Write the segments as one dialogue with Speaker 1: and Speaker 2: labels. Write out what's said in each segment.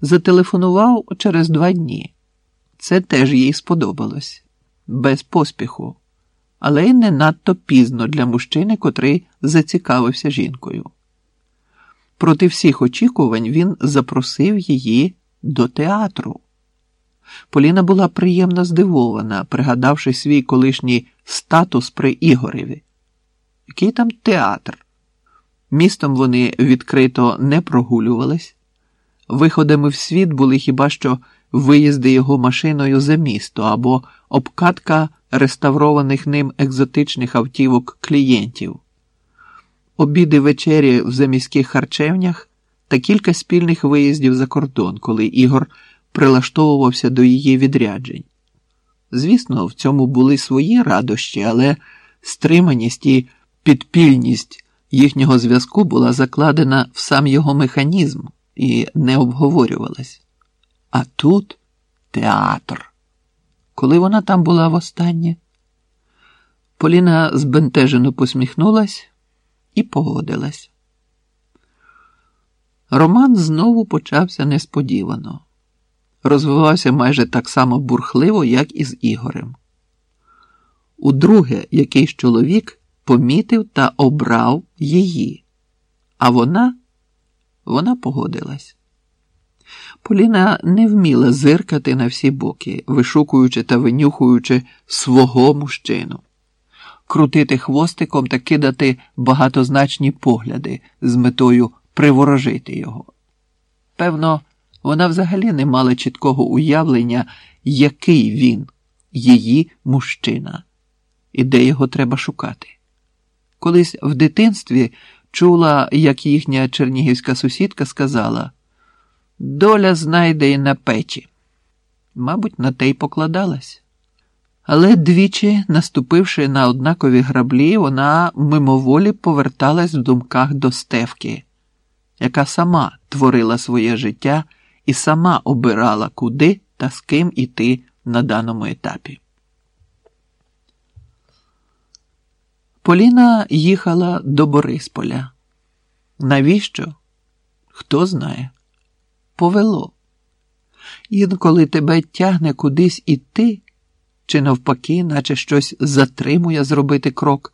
Speaker 1: Зателефонував через два дні. Це теж їй сподобалось, без поспіху, але й не надто пізно для мужчини, котрий зацікавився жінкою. Проти всіх очікувань він запросив її до театру. Поліна була приємно здивована, пригадавши свій колишній статус при Ігореві. Який там театр? Містом вони відкрито не прогулювались. Виходами в світ були хіба що виїзди його машиною за місто або обкатка реставрованих ним екзотичних автівок клієнтів, обіди вечері в заміських харчевнях та кілька спільних виїздів за кордон, коли Ігор прилаштовувався до її відряджень. Звісно, в цьому були свої радощі, але стриманість і підпільність їхнього зв'язку була закладена в сам його механізм і не обговорювалась. А тут театр. Коли вона там була востаннє, Поліна збентежено посміхнулась і погодилась. Роман знову почався несподівано, розвивався майже так само бурхливо, як і з Ігорем. Удруге, якийсь чоловік помітив та обрав її, а вона, вона погодилась. Поліна не вміла зиркати на всі боки, вишукуючи та винюхуючи свого мужчину, крутити хвостиком та кидати багатозначні погляди з метою приворожити його. Певно, вона взагалі не мала чіткого уявлення, який він, її мужчина, і де його треба шукати. Колись в дитинстві чула, як їхня чернігівська сусідка сказала доля знайде і на печі. Мабуть, на те й покладалась. Але двічі, наступивши на однакові граблі, вона мимоволі поверталась в думках до стевки, яка сама творила своє життя і сама обирала, куди та з ким іти на даному етапі. Поліна їхала до Борисполя. Навіщо? Хто знає? Повело. Інколи тебе тягне кудись іти, чи навпаки, наче щось затримує зробити крок,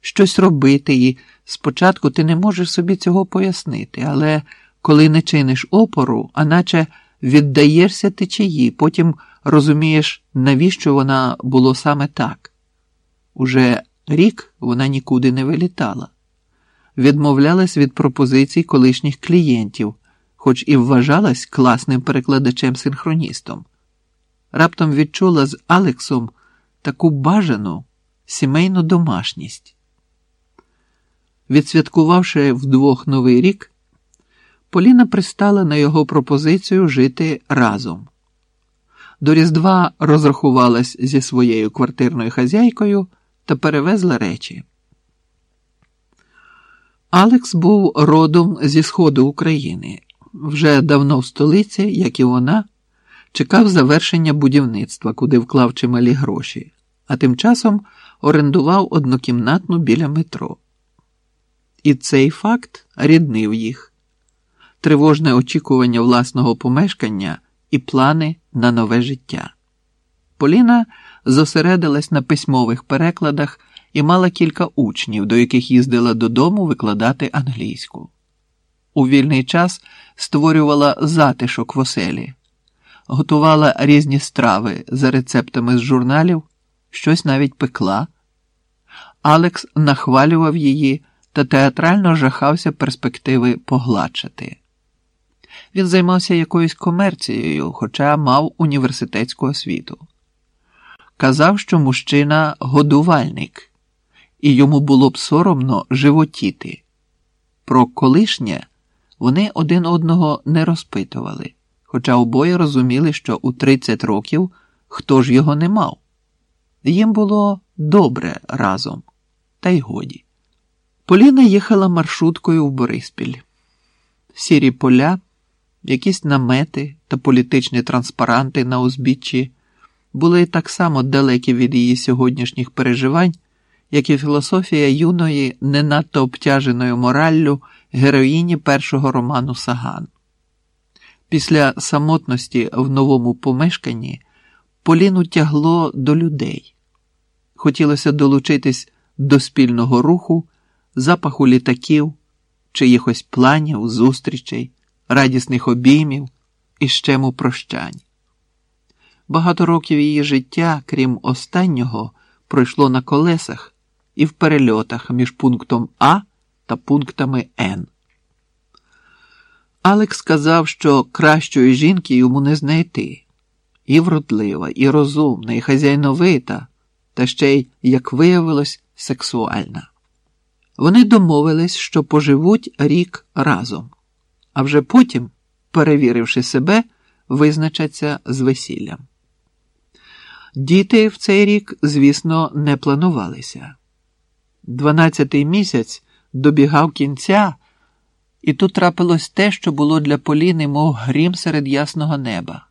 Speaker 1: щось робити, і спочатку ти не можеш собі цього пояснити, але коли не чиниш опору, а наче віддаєшся течії, потім розумієш, навіщо вона було саме так. Уже Рік вона нікуди не вилітала, відмовлялась від пропозицій колишніх клієнтів, хоч і вважалась класним перекладачем-синхроністом. Раптом відчула з Алексом таку бажану сімейну домашність. Відсвяткувавши вдвох новий рік, Поліна пристала на його пропозицію жити разом. До Різдва розрахувалась зі своєю квартирною хазяйкою та перевезла речі. Алекс був родом зі сходу України. Вже давно в столиці, як і вона, чекав завершення будівництва, куди вклав чималі гроші, а тим часом орендував однокімнатну біля метро. І цей факт ріднив їх тривожне очікування власного помешкання і плани на нове життя. Поліна зосередилась на письмових перекладах і мала кілька учнів, до яких їздила додому викладати англійську. У вільний час створювала затишок в оселі, готувала різні страви за рецептами з журналів, щось навіть пекла. Алекс нахвалював її та театрально жахався перспективи погладшати. Він займався якоюсь комерцією, хоча мав університетську освіту казав, що мужчина годувальник, і йому було б соромно животіти. Про колишнє вони один одного не розпитували, хоча обоє розуміли, що у 30 років хто ж його не мав. Їм було добре разом, та й годі. Поліна їхала маршруткою в Бориспіль. Сірі поля, якісь намети та політичні транспаранти на узбіччі були так само далекі від її сьогоднішніх переживань, як і філософія юної, не надто обтяженої мораллю героїні першого роману Саган. Після самотності в новому помешканні Поліну тягло до людей. Хотілося долучитись до спільного руху, запаху літаків, чиїхось планів, зустрічей, радісних обіймів і щему прощань. Багато років її життя, крім останнього, пройшло на колесах і в перельотах між пунктом А та пунктами Н. Алекс сказав, що кращої жінки йому не знайти і вродлива, і розумна, і хазяйновита, та ще й, як виявилось, сексуальна. Вони домовились, що поживуть рік разом, а вже потім, перевіривши себе, визначаться з весіллям. Діти в цей рік, звісно, не планувалися. Дванадцятий місяць добігав кінця, і тут трапилось те, що було для Поліни, мов грім серед ясного неба.